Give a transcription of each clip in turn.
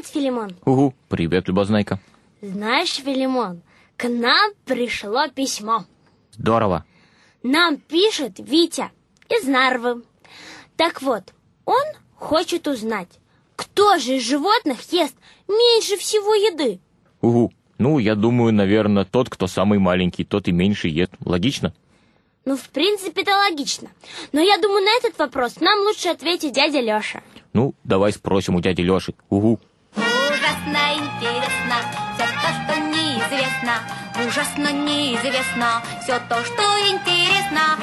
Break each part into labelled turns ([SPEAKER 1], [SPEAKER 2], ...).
[SPEAKER 1] Привет, Филимон.
[SPEAKER 2] Угу, привет, Любознайка.
[SPEAKER 1] Знаешь, Филимон, к нам пришло письмо.
[SPEAKER 2] Здорово.
[SPEAKER 1] Нам пишет Витя из Нарвы. Так вот, он хочет узнать, кто же из животных ест меньше всего еды?
[SPEAKER 2] Угу. Ну, я думаю, наверное, тот, кто самый маленький, тот и меньше ест. Логично?
[SPEAKER 1] Ну, в принципе, это логично. Но я думаю, на этот вопрос нам лучше ответить дядя Леша.
[SPEAKER 2] Ну, давай спросим у дяди Леши. Угу.
[SPEAKER 3] Ужасно неизвестно все то, что интересно.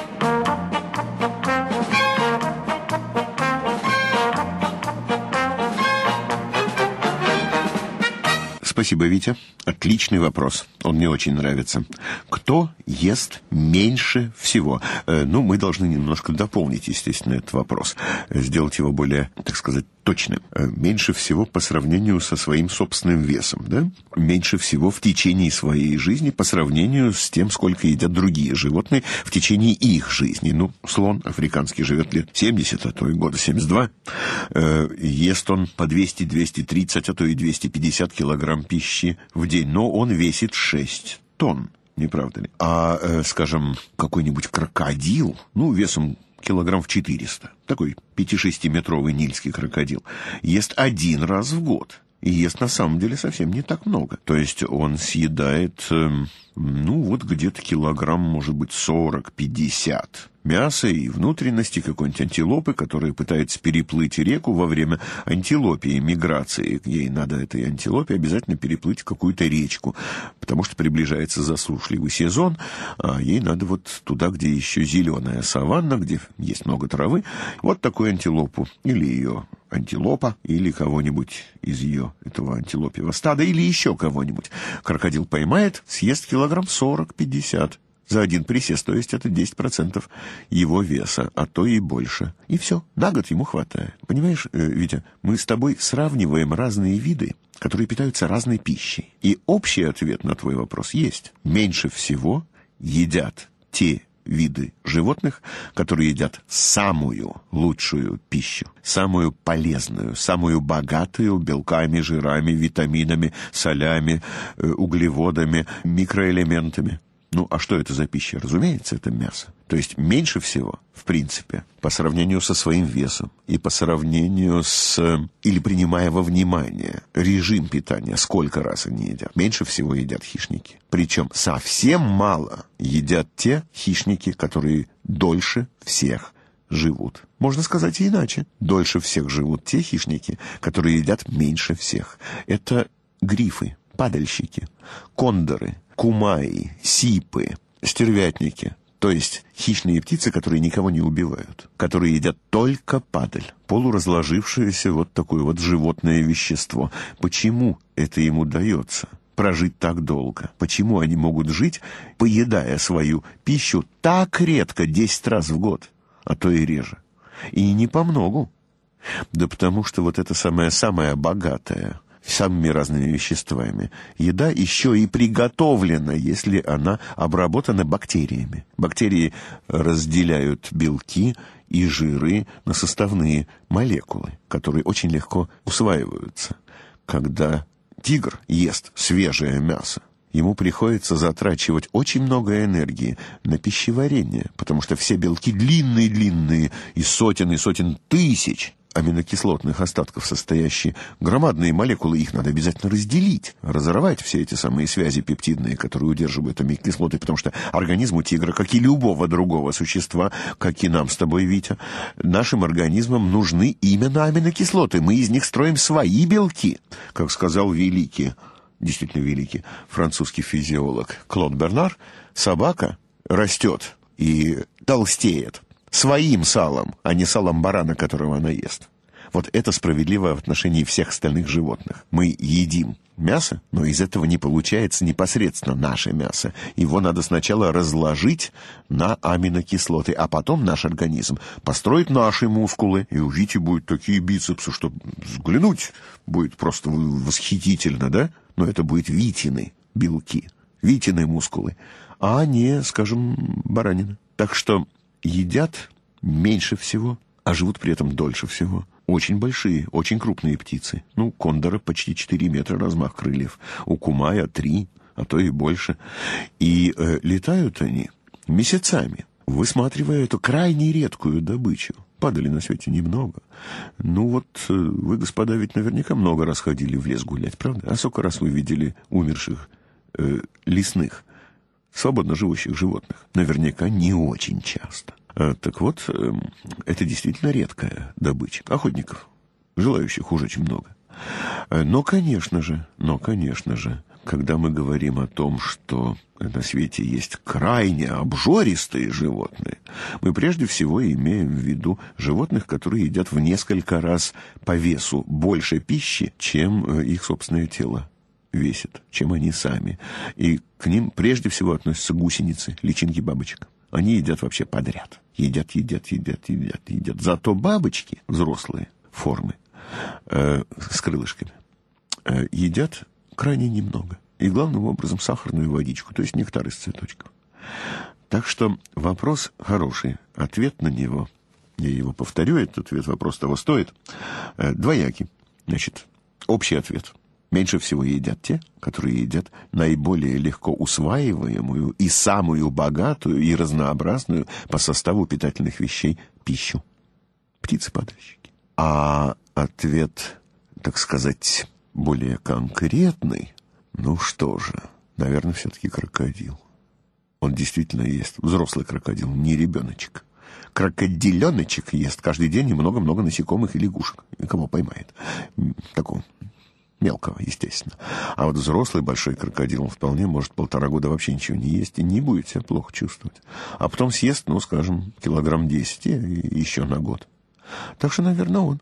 [SPEAKER 4] Спасибо, Витя. Отличный вопрос. Он мне очень нравится. Кто ест меньше всего? Э, ну, мы должны немножко дополнить, естественно, этот вопрос. Э, сделать его более, так сказать, точным. Э, меньше всего по сравнению со своим собственным весом, да? Меньше всего в течение своей жизни по сравнению с тем, сколько едят другие животные в течение их жизни. Ну, слон африканский живет лет 70, а то и года 72. Э, ест он по 200, 230, а то и 250 килограмм пищи в день, но он весит 6 тонн. Не правда ли? А, э, скажем, какой-нибудь крокодил, ну, весом килограмм в 400, такой 5-6-метровый нильский крокодил, ест один раз в год. И ест на самом деле совсем не так много. То есть он съедает, э, ну, вот где-то килограмм, может быть, 40-50 мяса и внутренности какой-нибудь антилопы, которая пытается переплыть реку во время антилопии, миграции. Ей надо этой антилопе обязательно переплыть какую-то речку, потому что приближается засушливый сезон, а ей надо вот туда, где еще зеленая саванна, где есть много травы, вот такую антилопу или ее антилопа, или кого-нибудь из ее, этого антилопьего стада, или еще кого-нибудь. Крокодил поймает, съест килограмм 40-50 за один присест, то есть это 10% его веса, а то и больше. И все, на год ему хватает. Понимаешь, э, Витя, мы с тобой сравниваем разные виды, которые питаются разной пищей. И общий ответ на твой вопрос есть. Меньше всего едят те виды животных, которые едят самую лучшую пищу, самую полезную, самую богатую белками, жирами, витаминами, солями, э, углеводами, микроэлементами. Ну, а что это за пища? Разумеется, это мясо. То есть меньше всего, в принципе, по сравнению со своим весом и по сравнению с... или принимая во внимание режим питания, сколько раз они едят, меньше всего едят хищники. Причем совсем мало едят те хищники, которые дольше всех живут. Можно сказать и иначе. Дольше всех живут те хищники, которые едят меньше всех. Это грифы, падальщики, кондоры, кумаи, сипы, стервятники, то есть хищные птицы, которые никого не убивают, которые едят только падаль, полуразложившееся вот такое вот животное вещество. Почему это ему дается? прожить так долго? Почему они могут жить, поедая свою пищу так редко, 10 раз в год, а то и реже? И не по многу. Да потому что вот это самое-самое богатое, самыми разными веществами. Еда еще и приготовлена, если она обработана бактериями. Бактерии разделяют белки и жиры на составные молекулы, которые очень легко усваиваются. Когда тигр ест свежее мясо, ему приходится затрачивать очень много энергии на пищеварение, потому что все белки длинные-длинные, и сотен и сотен тысяч аминокислотных остатков состоящие громадные молекулы, их надо обязательно разделить, разорвать все эти самые связи пептидные, которые удерживают аминокислоты, потому что организму тигра, как и любого другого существа, как и нам с тобой, Витя, нашим организмам нужны именно аминокислоты. Мы из них строим свои белки, как сказал великий, действительно великий французский физиолог Клод Бернар, собака растет и толстеет своим салом, а не салом барана, которого она ест. Вот это справедливо в отношении всех остальных животных. Мы едим мясо, но из этого не получается непосредственно наше мясо. Его надо сначала разложить на аминокислоты, а потом наш организм построит наши мускулы, и у Вити будут такие бицепсы, что взглянуть будет просто восхитительно, да? Но это будет Витины белки, Витины мускулы, а не, скажем, баранина. Так что едят меньше всего, а живут при этом дольше всего. очень большие, очень крупные птицы. Ну, кондора почти 4 метра размах крыльев, у кумая 3, а то и больше. И э, летают они месяцами, высматривая эту крайне редкую добычу. Падали на свете немного. Ну вот э, вы, господа, ведь наверняка много раз ходили в лес гулять, правда? А сколько раз вы видели умерших э, лесных, свободно живущих животных? Наверняка не очень часто. А, так вот, э, это действительно редкая добыча. Охотников, желающих уже очень много. Э, но, конечно же, но, конечно же, когда мы говорим о том, что на свете есть крайне обжористые животные, мы прежде всего имеем в виду животных, которые едят в несколько раз по весу больше пищи, чем э, их собственное тело весит, чем они сами. И к ним прежде всего относятся гусеницы, личинки бабочек. Они едят вообще подряд. Едят, едят, едят, едят, едят. Зато бабочки, взрослые формы, э, с крылышками, э, едят крайне немного. И главным образом сахарную водичку, то есть нектар из цветочков. Так что вопрос хороший. Ответ на него, я его повторю, этот ответ вопрос того стоит, э, двоякий. Значит, общий ответ – Меньше всего едят те, которые едят наиболее легко усваиваемую и самую богатую и разнообразную по составу питательных вещей пищу. Птицы-падальщики. А ответ, так сказать, более конкретный, ну что же, наверное, все-таки крокодил. Он действительно есть взрослый крокодил, не ребеночек. Крокодиленочек ест каждый день и много-много насекомых и лягушек. И кого поймает. Такого Мелкого, естественно. А вот взрослый большой крокодил он вполне может полтора года вообще ничего не есть и не будет себя плохо чувствовать. А потом съест, ну, скажем, килограмм десять и еще на год. Так что, наверное, он.